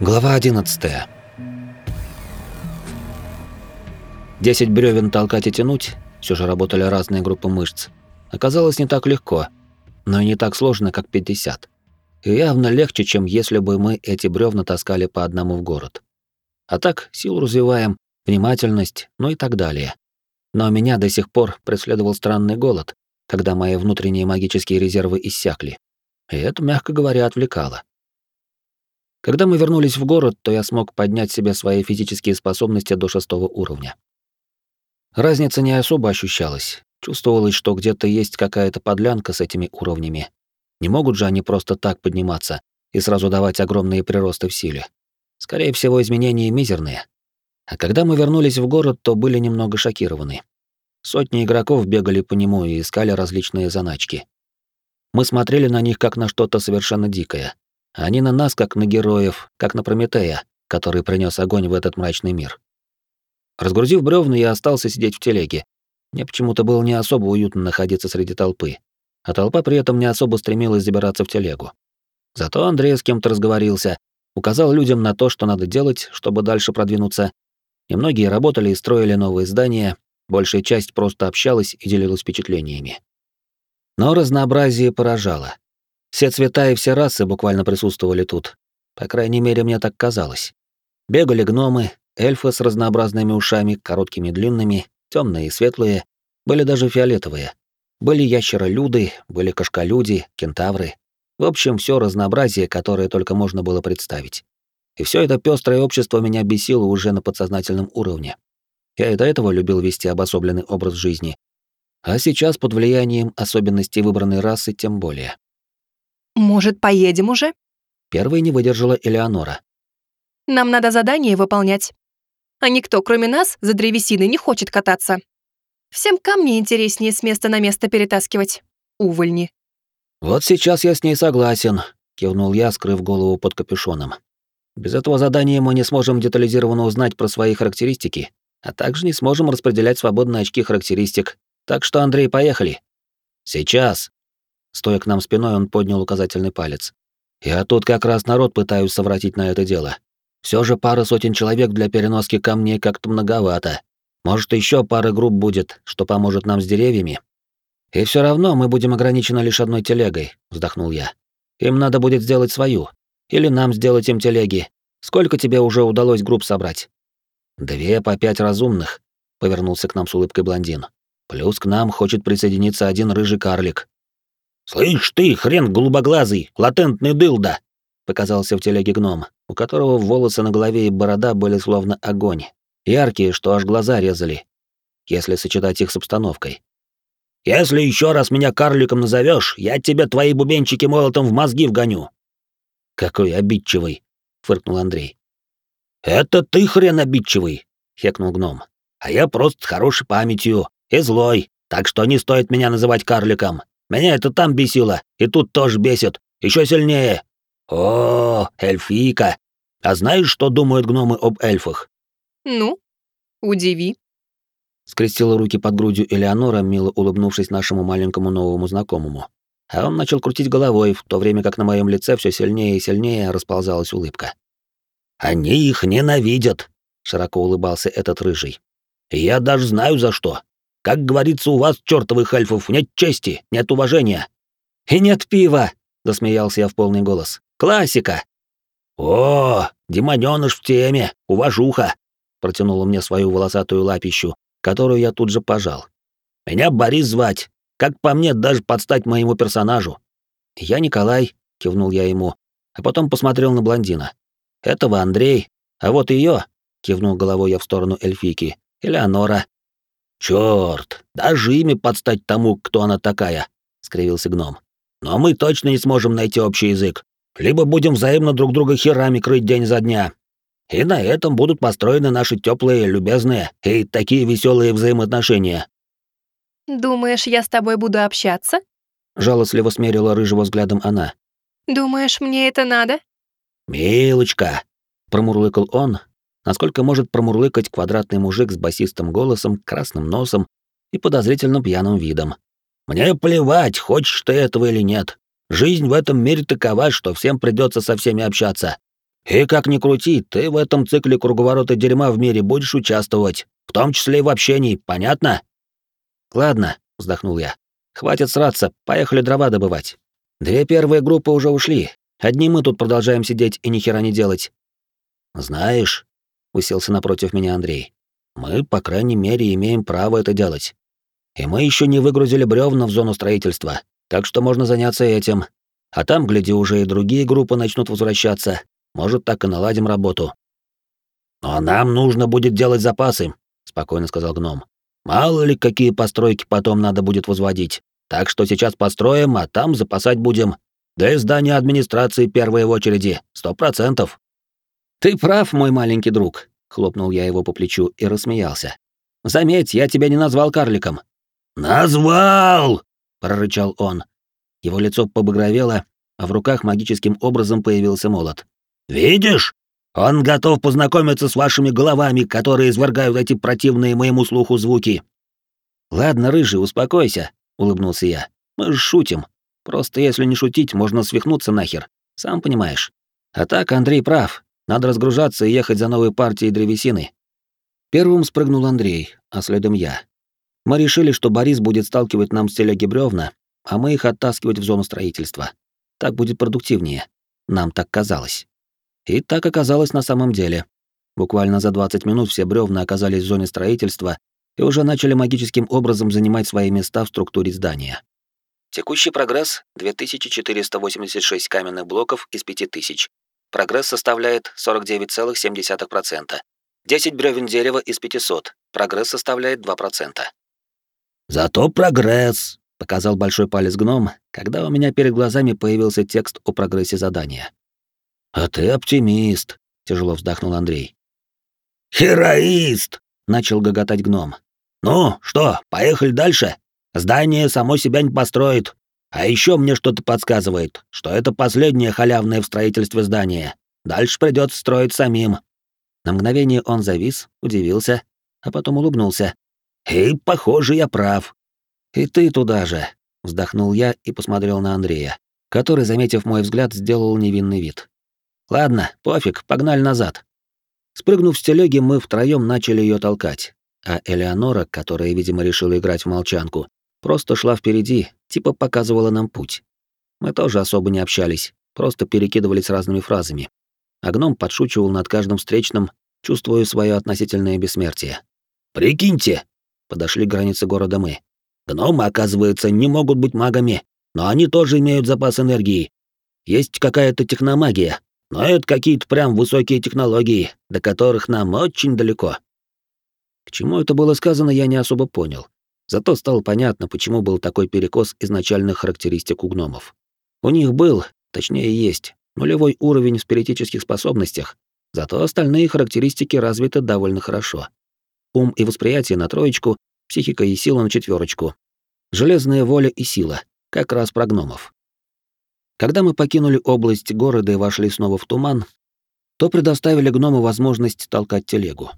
Глава 11. Десять бревен толкать и тянуть, все же работали разные группы мышц, оказалось не так легко, но и не так сложно, как 50. И явно легче, чем если бы мы эти бревна таскали по одному в город. А так, силу развиваем, внимательность, ну и так далее. Но меня до сих пор преследовал странный голод, когда мои внутренние магические резервы иссякли. И это, мягко говоря, отвлекало. Когда мы вернулись в город, то я смог поднять себе свои физические способности до шестого уровня. Разница не особо ощущалась. Чувствовалось, что где-то есть какая-то подлянка с этими уровнями. Не могут же они просто так подниматься и сразу давать огромные приросты в силе. Скорее всего, изменения мизерные. А когда мы вернулись в город, то были немного шокированы. Сотни игроков бегали по нему и искали различные заначки. Мы смотрели на них как на что-то совершенно дикое. А они на нас как на героев, как на Прометея, который принес огонь в этот мрачный мир. Разгрузив бревна, я остался сидеть в телеге. Мне почему-то было не особо уютно находиться среди толпы, а толпа при этом не особо стремилась забираться в телегу. Зато Андрей с кем-то разговорился, указал людям на то, что надо делать, чтобы дальше продвинуться. И многие работали и строили новые здания, большая часть просто общалась и делилась впечатлениями. Но разнообразие поражало. Все цвета и все расы буквально присутствовали тут. По крайней мере, мне так казалось. Бегали гномы, эльфы с разнообразными ушами, короткими и длинными, темные и светлые, были даже фиолетовые. Были ящеролюды, были кошколюди, кентавры. В общем, все разнообразие, которое только можно было представить. И все это пестрое общество меня бесило уже на подсознательном уровне. Я и до этого любил вести обособленный образ жизни. А сейчас под влиянием особенностей выбранной расы тем более. «Может, поедем уже?» Первой не выдержала Элеонора. «Нам надо задание выполнять. А никто, кроме нас, за древесиной не хочет кататься. Всем камни интереснее с места на место перетаскивать. Увольни». «Вот сейчас я с ней согласен», — кивнул я, скрыв голову под капюшоном. «Без этого задания мы не сможем детализированно узнать про свои характеристики, а также не сможем распределять свободные очки характеристик. Так что, Андрей, поехали. Сейчас. Стоя к нам спиной, он поднял указательный палец. Я тут как раз народ пытаюсь совратить на это дело. Все же пара сотен человек для переноски камней как-то многовато. Может, еще пара групп будет, что поможет нам с деревьями. И все равно мы будем ограничены лишь одной телегой, вздохнул я. Им надо будет сделать свою. Или нам сделать им телеги. Сколько тебе уже удалось групп собрать? «Две по пять разумных», — повернулся к нам с улыбкой блондин. «Плюс к нам хочет присоединиться один рыжий карлик». «Слышь ты, хрен голубоглазый, латентный дылда!» — показался в телеге гном, у которого волосы на голове и борода были словно огонь, яркие, что аж глаза резали, если сочетать их с обстановкой. «Если еще раз меня карликом назовешь, я тебе твои бубенчики молотом в мозги вгоню!» «Какой обидчивый!» — фыркнул Андрей. «Это ты хрен обидчивый», — хекнул гном. «А я просто с хорошей памятью и злой, так что не стоит меня называть карликом. Меня это там бесило, и тут тоже бесит, еще сильнее. О, эльфийка! А знаешь, что думают гномы об эльфах?» «Ну, удиви», скрестила руки под грудью Элеонора, мило улыбнувшись нашему маленькому новому знакомому. А он начал крутить головой, в то время как на моем лице все сильнее и сильнее расползалась улыбка. Они их ненавидят, широко улыбался этот рыжий. я даже знаю за что. Как говорится, у вас, чертовых эльфов, нет чести, нет уважения. И нет пива, засмеялся я в полный голос. Классика. О, демонёныш в теме, уважуха, протянула мне свою волосатую лапищу, которую я тут же пожал. Меня Борис звать. Как по мне, даже подстать моему персонажу. Я Николай, кивнул я ему, а потом посмотрел на блондина. Этого Андрей, а вот ее, кивнул головой я в сторону эльфийки, Элеонора. Черт, даже имя подстать тому, кто она такая, скривился гном. Но мы точно не сможем найти общий язык. Либо будем взаимно друг друга херами крыть день за дня. И на этом будут построены наши теплые, любезные и такие веселые взаимоотношения. Думаешь, я с тобой буду общаться? Жалостливо смерила рыжего взглядом она. Думаешь, мне это надо? «Милочка!» — промурлыкал он, насколько может промурлыкать квадратный мужик с басистым голосом, красным носом и подозрительно пьяным видом. «Мне плевать, хочешь ты этого или нет. Жизнь в этом мире такова, что всем придется со всеми общаться. И как ни крути, ты в этом цикле круговорота дерьма в мире будешь участвовать, в том числе и в общении, понятно? Ладно, вздохнул я. Хватит сраться, поехали дрова добывать. Две первые группы уже ушли. Одни мы тут продолжаем сидеть и ни хера не делать. Знаешь, уселся напротив меня Андрей. Мы, по крайней мере, имеем право это делать. И мы еще не выгрузили бревна в зону строительства, так что можно заняться этим. А там, гляди, уже и другие группы начнут возвращаться. Может, так и наладим работу. Но нам нужно будет делать запасы, спокойно сказал гном. Мало ли, какие постройки потом надо будет возводить. Так что сейчас построим, а там запасать будем. Да и здание администрации первой в очереди, сто процентов. Ты прав, мой маленький друг, хлопнул я его по плечу и рассмеялся. Заметь, я тебя не назвал карликом. Назвал! прорычал он. Его лицо побагровело, а в руках магическим образом появился молот. Видишь? Он готов познакомиться с вашими головами, которые извергают эти противные моему слуху звуки. Ладно, рыжий, успокойся, улыбнулся я. Мы шутим. Просто если не шутить, можно свихнуться нахер. Сам понимаешь. А так Андрей прав. Надо разгружаться и ехать за новой партией древесины. Первым спрыгнул Андрей, а следом я. Мы решили, что Борис будет сталкивать нам с телеги бревна, а мы их оттаскивать в зону строительства. Так будет продуктивнее. Нам так казалось. И так оказалось на самом деле. Буквально за 20 минут все бревна оказались в зоне строительства и уже начали магическим образом занимать свои места в структуре здания. Текущий прогресс — 2486 каменных блоков из 5000. Прогресс составляет 49,7%. 10 бревен дерева из 500. Прогресс составляет 2%. «Зато прогресс», — показал большой палец гном, когда у меня перед глазами появился текст о прогрессе задания. «А ты оптимист», — тяжело вздохнул Андрей. «Хероист!» — начал гоготать гном. «Ну, что, поехали дальше? Здание само себя не построит. А еще мне что-то подсказывает, что это последнее халявное в строительстве здание. Дальше придется строить самим». На мгновение он завис, удивился, а потом улыбнулся. «И, похоже, я прав». «И ты туда же», — вздохнул я и посмотрел на Андрея, который, заметив мой взгляд, сделал невинный вид. Ладно, пофиг, погнали назад. Спрыгнув с телеги, мы втроем начали ее толкать, а Элеонора, которая, видимо, решила играть в молчанку, просто шла впереди, типа показывала нам путь. Мы тоже особо не общались, просто перекидывались разными фразами. А гном подшучивал над каждым встречным, чувствуя свое относительное бессмертие. «Прикиньте!» — подошли к границе города мы. «Гномы, оказывается, не могут быть магами, но они тоже имеют запас энергии. Есть какая-то техномагия, но это какие-то прям высокие технологии, до которых нам очень далеко. К чему это было сказано, я не особо понял. Зато стало понятно, почему был такой перекос изначальных характеристик у гномов. У них был, точнее есть, нулевой уровень в спиритических способностях, зато остальные характеристики развиты довольно хорошо. Ум и восприятие на троечку, психика и сила на четверочку. Железная воля и сила, как раз про гномов. Когда мы покинули область города и вошли снова в туман, то предоставили гному возможность толкать телегу.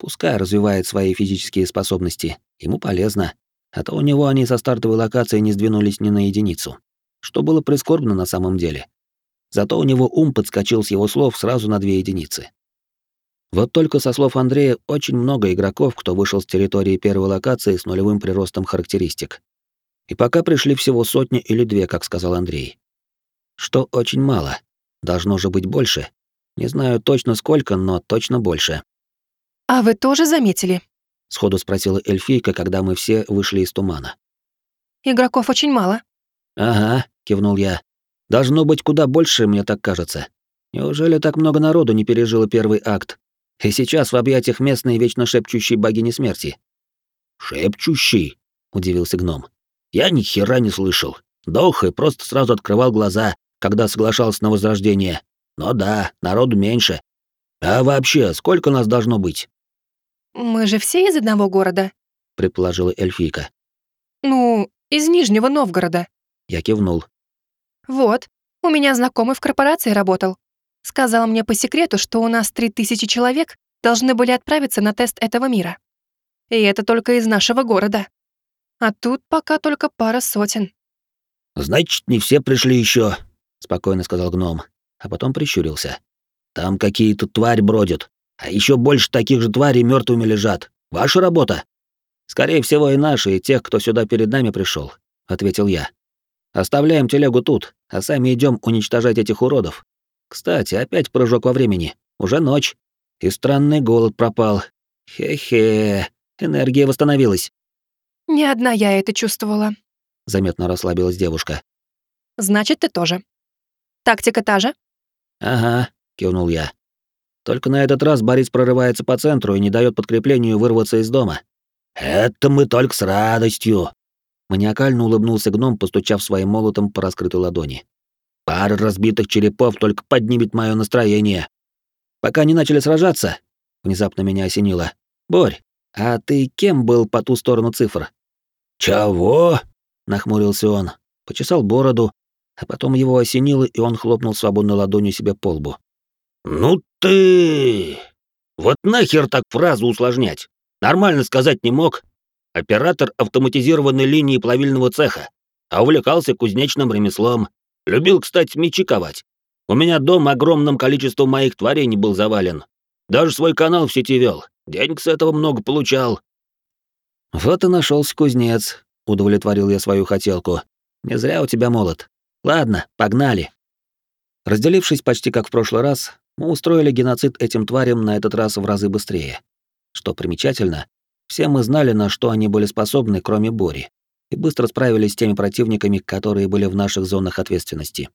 Пускай развивает свои физические способности, ему полезно, а то у него они со стартовой локации не сдвинулись ни на единицу, что было прискорбно на самом деле. Зато у него ум подскочил с его слов сразу на две единицы. Вот только со слов Андрея очень много игроков, кто вышел с территории первой локации с нулевым приростом характеристик. И пока пришли всего сотни или две, как сказал Андрей что очень мало. Должно же быть больше. Не знаю точно сколько, но точно больше. «А вы тоже заметили?» — сходу спросила эльфийка, когда мы все вышли из тумана. «Игроков очень мало». «Ага», — кивнул я. «Должно быть куда больше, мне так кажется. Неужели так много народу не пережило первый акт? И сейчас в объятиях местной вечно шепчущей богини смерти?» «Шепчущий?» — удивился гном. «Я ни хера не слышал. Дох и просто сразу открывал глаза, когда соглашался на возрождение. Но да, народу меньше. А вообще, сколько нас должно быть? Мы же все из одного города, предположила эльфийка. Ну, из Нижнего Новгорода. Я кивнул. Вот, у меня знакомый в корпорации работал. Сказал мне по секрету, что у нас три тысячи человек должны были отправиться на тест этого мира. И это только из нашего города. А тут пока только пара сотен. Значит, не все пришли еще, спокойно сказал гном, а потом прищурился. Там какие-то твари бродят, а еще больше таких же тварей мертвыми лежат. Ваша работа? Скорее всего, и наши, и тех, кто сюда перед нами пришел, ответил я. Оставляем телегу тут, а сами идем уничтожать этих уродов. Кстати, опять прыжок во времени. Уже ночь. И странный голод пропал. Хе-хе. Энергия восстановилась. Не одна я это чувствовала. Заметно расслабилась девушка. Значит, ты тоже. Тактика та же? Ага, кивнул я. Только на этот раз Борис прорывается по центру и не дает подкреплению вырваться из дома. Это мы только с радостью, Маниакально улыбнулся гном, постучав своим молотом по раскрытой ладони. Пара разбитых черепов только поднимет мое настроение. Пока не начали сражаться, внезапно меня осенило. Борь, а ты кем был по ту сторону цифр? Чего? нахмурился он, почесал бороду, а потом его осенило, и он хлопнул свободной ладонью себе по лбу. Ну ты! Вот нахер так фразу усложнять? Нормально сказать не мог, оператор автоматизированной линии плавильного цеха, а увлекался кузнечным ремеслом. Любил, кстати, мечи ковать. У меня дом огромным количеством моих творений был завален. Даже свой канал в сети вел. Денег с этого много получал. Вот и нашелся кузнец, удовлетворил я свою хотелку. Не зря у тебя молот. Ладно, погнали. Разделившись почти как в прошлый раз, мы устроили геноцид этим тварям на этот раз в разы быстрее. Что примечательно, все мы знали, на что они были способны, кроме Бори, и быстро справились с теми противниками, которые были в наших зонах ответственности.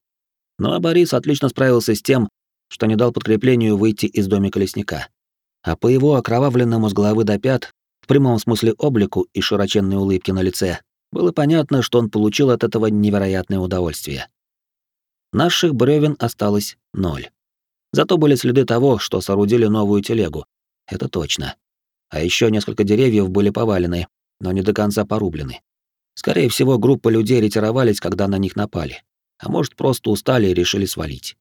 Ну а Борис отлично справился с тем, что не дал подкреплению выйти из домика лесника. А по его окровавленному с головы до пят, в прямом смысле облику и широченной улыбке на лице, было понятно, что он получил от этого невероятное удовольствие. Наших бревен осталось ноль. Зато были следы того, что соорудили новую телегу. Это точно а еще несколько деревьев были повалены, но не до конца порублены. Скорее всего, группа людей ретировались, когда на них напали, а может, просто устали и решили свалить.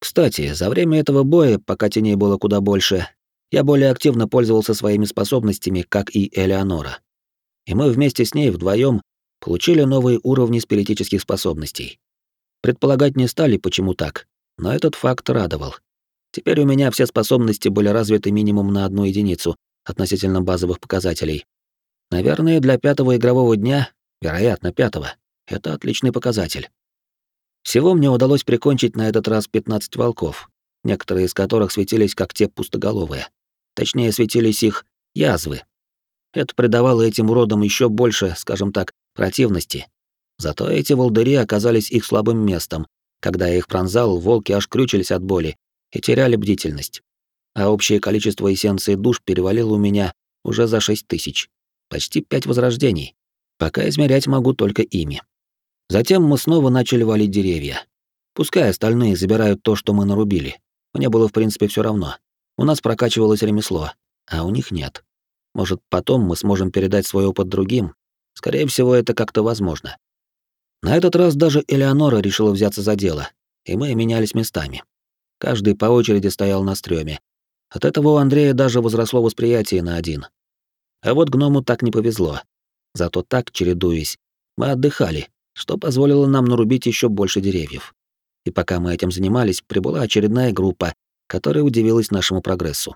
Кстати, за время этого боя, пока теней было куда больше, я более активно пользовался своими способностями, как и Элеонора. И мы вместе с ней вдвоем получили новые уровни спиритических способностей. Предполагать не стали, почему так, но этот факт радовал. Теперь у меня все способности были развиты минимум на одну единицу относительно базовых показателей. Наверное, для пятого игрового дня, вероятно, пятого, это отличный показатель. Всего мне удалось прикончить на этот раз 15 волков, некоторые из которых светились как те пустоголовые. Точнее, светились их язвы. Это придавало этим уродам еще больше, скажем так, противности. Зато эти волдыри оказались их слабым местом. Когда я их пронзал, волки аж крючились от боли и теряли бдительность. А общее количество эссенций душ перевалило у меня уже за 6 тысяч. Почти пять возрождений. Пока измерять могу только ими. Затем мы снова начали валить деревья. Пускай остальные забирают то, что мы нарубили. Мне было в принципе все равно. У нас прокачивалось ремесло, а у них нет. Может, потом мы сможем передать свой опыт другим? Скорее всего, это как-то возможно. На этот раз даже Элеонора решила взяться за дело, и мы менялись местами. Каждый по очереди стоял на стрёме. От этого у Андрея даже возросло восприятие на один. А вот гному так не повезло. Зато так, чередуясь, мы отдыхали, что позволило нам нарубить еще больше деревьев. И пока мы этим занимались, прибыла очередная группа, которая удивилась нашему прогрессу.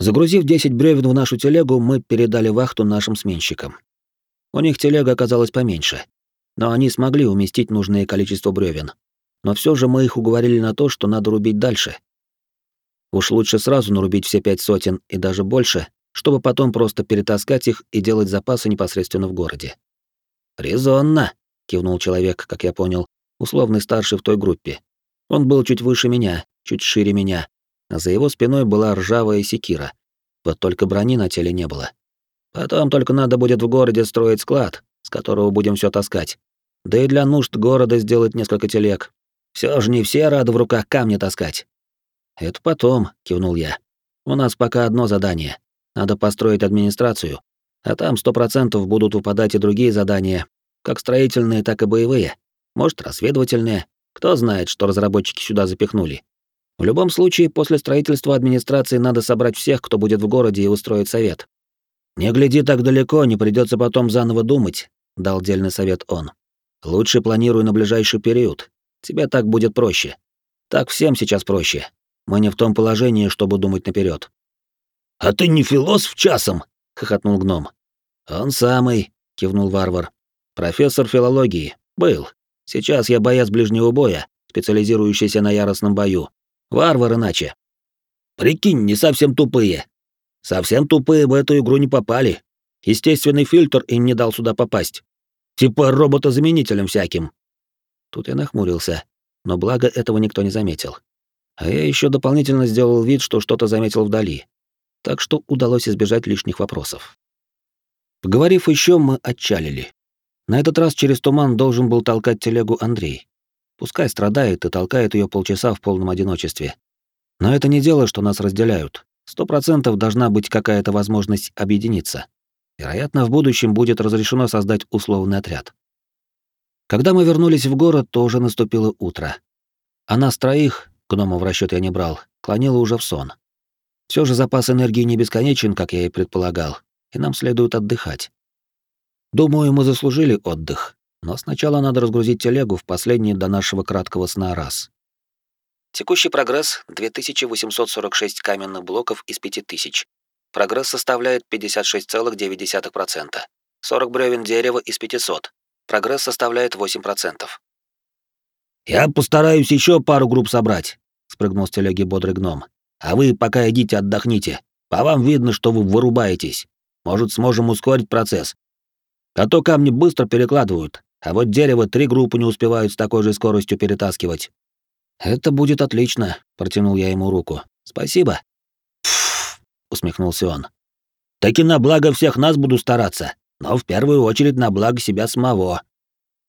Загрузив 10 бревен в нашу телегу, мы передали вахту нашим сменщикам. У них телега оказалась поменьше, но они смогли уместить нужное количество бревен, но все же мы их уговорили на то, что надо рубить дальше. Уж лучше сразу нарубить все пять сотен и даже больше, чтобы потом просто перетаскать их и делать запасы непосредственно в городе. «Резонно», — кивнул человек, как я понял, условный старший в той группе. Он был чуть выше меня, чуть шире меня, а за его спиной была ржавая секира. Вот только брони на теле не было. Потом только надо будет в городе строить склад, с которого будем все таскать. Да и для нужд города сделать несколько телег, все же не все рады в руках камни таскать. Это потом, кивнул я. У нас пока одно задание. Надо построить администрацию, а там сто процентов будут выпадать и другие задания, как строительные, так и боевые. Может, разведывательные. Кто знает, что разработчики сюда запихнули. В любом случае, после строительства администрации надо собрать всех, кто будет в городе, и устроить совет. Не гляди так далеко, не придется потом заново думать, дал дельный совет он. Лучше планируй на ближайший период. Тебе так будет проще. Так всем сейчас проще. Мы не в том положении, чтобы думать наперед. «А ты не философ часом?» — хохотнул гном. «Он самый», — кивнул варвар. «Профессор филологии. Был. Сейчас я боец ближнего боя, специализирующийся на яростном бою. Варвар иначе». «Прикинь, не совсем тупые». «Совсем тупые в эту игру не попали. Естественный фильтр им не дал сюда попасть. Типа робота-заменителем всяким». Тут я нахмурился, но благо этого никто не заметил. А я еще дополнительно сделал вид, что что-то заметил вдали. Так что удалось избежать лишних вопросов. Поговорив еще, мы отчалили. На этот раз через туман должен был толкать телегу Андрей. Пускай страдает и толкает ее полчаса в полном одиночестве. Но это не дело, что нас разделяют. Сто процентов должна быть какая-то возможность объединиться. Вероятно, в будущем будет разрешено создать условный отряд. Когда мы вернулись в город, то уже наступило утро. А нас троих, гнома в расчет я не брал, клонило уже в сон. Все же запас энергии не бесконечен, как я и предполагал, и нам следует отдыхать. Думаю, мы заслужили отдых, но сначала надо разгрузить телегу в последний до нашего краткого сна раз. Текущий прогресс — 2846 каменных блоков из 5000. Прогресс составляет 56,9%. 40 бревен дерева из 500. Прогресс составляет 8%. «Я постараюсь еще пару групп собрать», — спрыгнул с телеги бодрый гном. «А вы пока идите отдохните. По вам видно, что вы вырубаетесь. Может, сможем ускорить процесс. А то камни быстро перекладывают, а вот дерево три группы не успевают с такой же скоростью перетаскивать». «Это будет отлично», — протянул я ему руку. «Спасибо». «Пф», — усмехнулся он. «Таки на благо всех нас буду стараться, но в первую очередь на благо себя самого».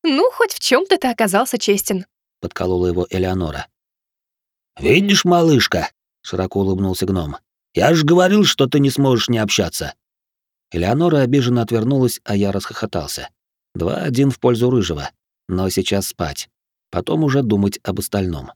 «Ну, хоть в чем то ты оказался честен», — подколола его Элеонора. «Видишь, малышка», — широко улыбнулся гном, — «я же говорил, что ты не сможешь не общаться». Элеонора обиженно отвернулась, а я расхохотался. Два-один в пользу рыжего. Но сейчас спать. Потом уже думать об остальном.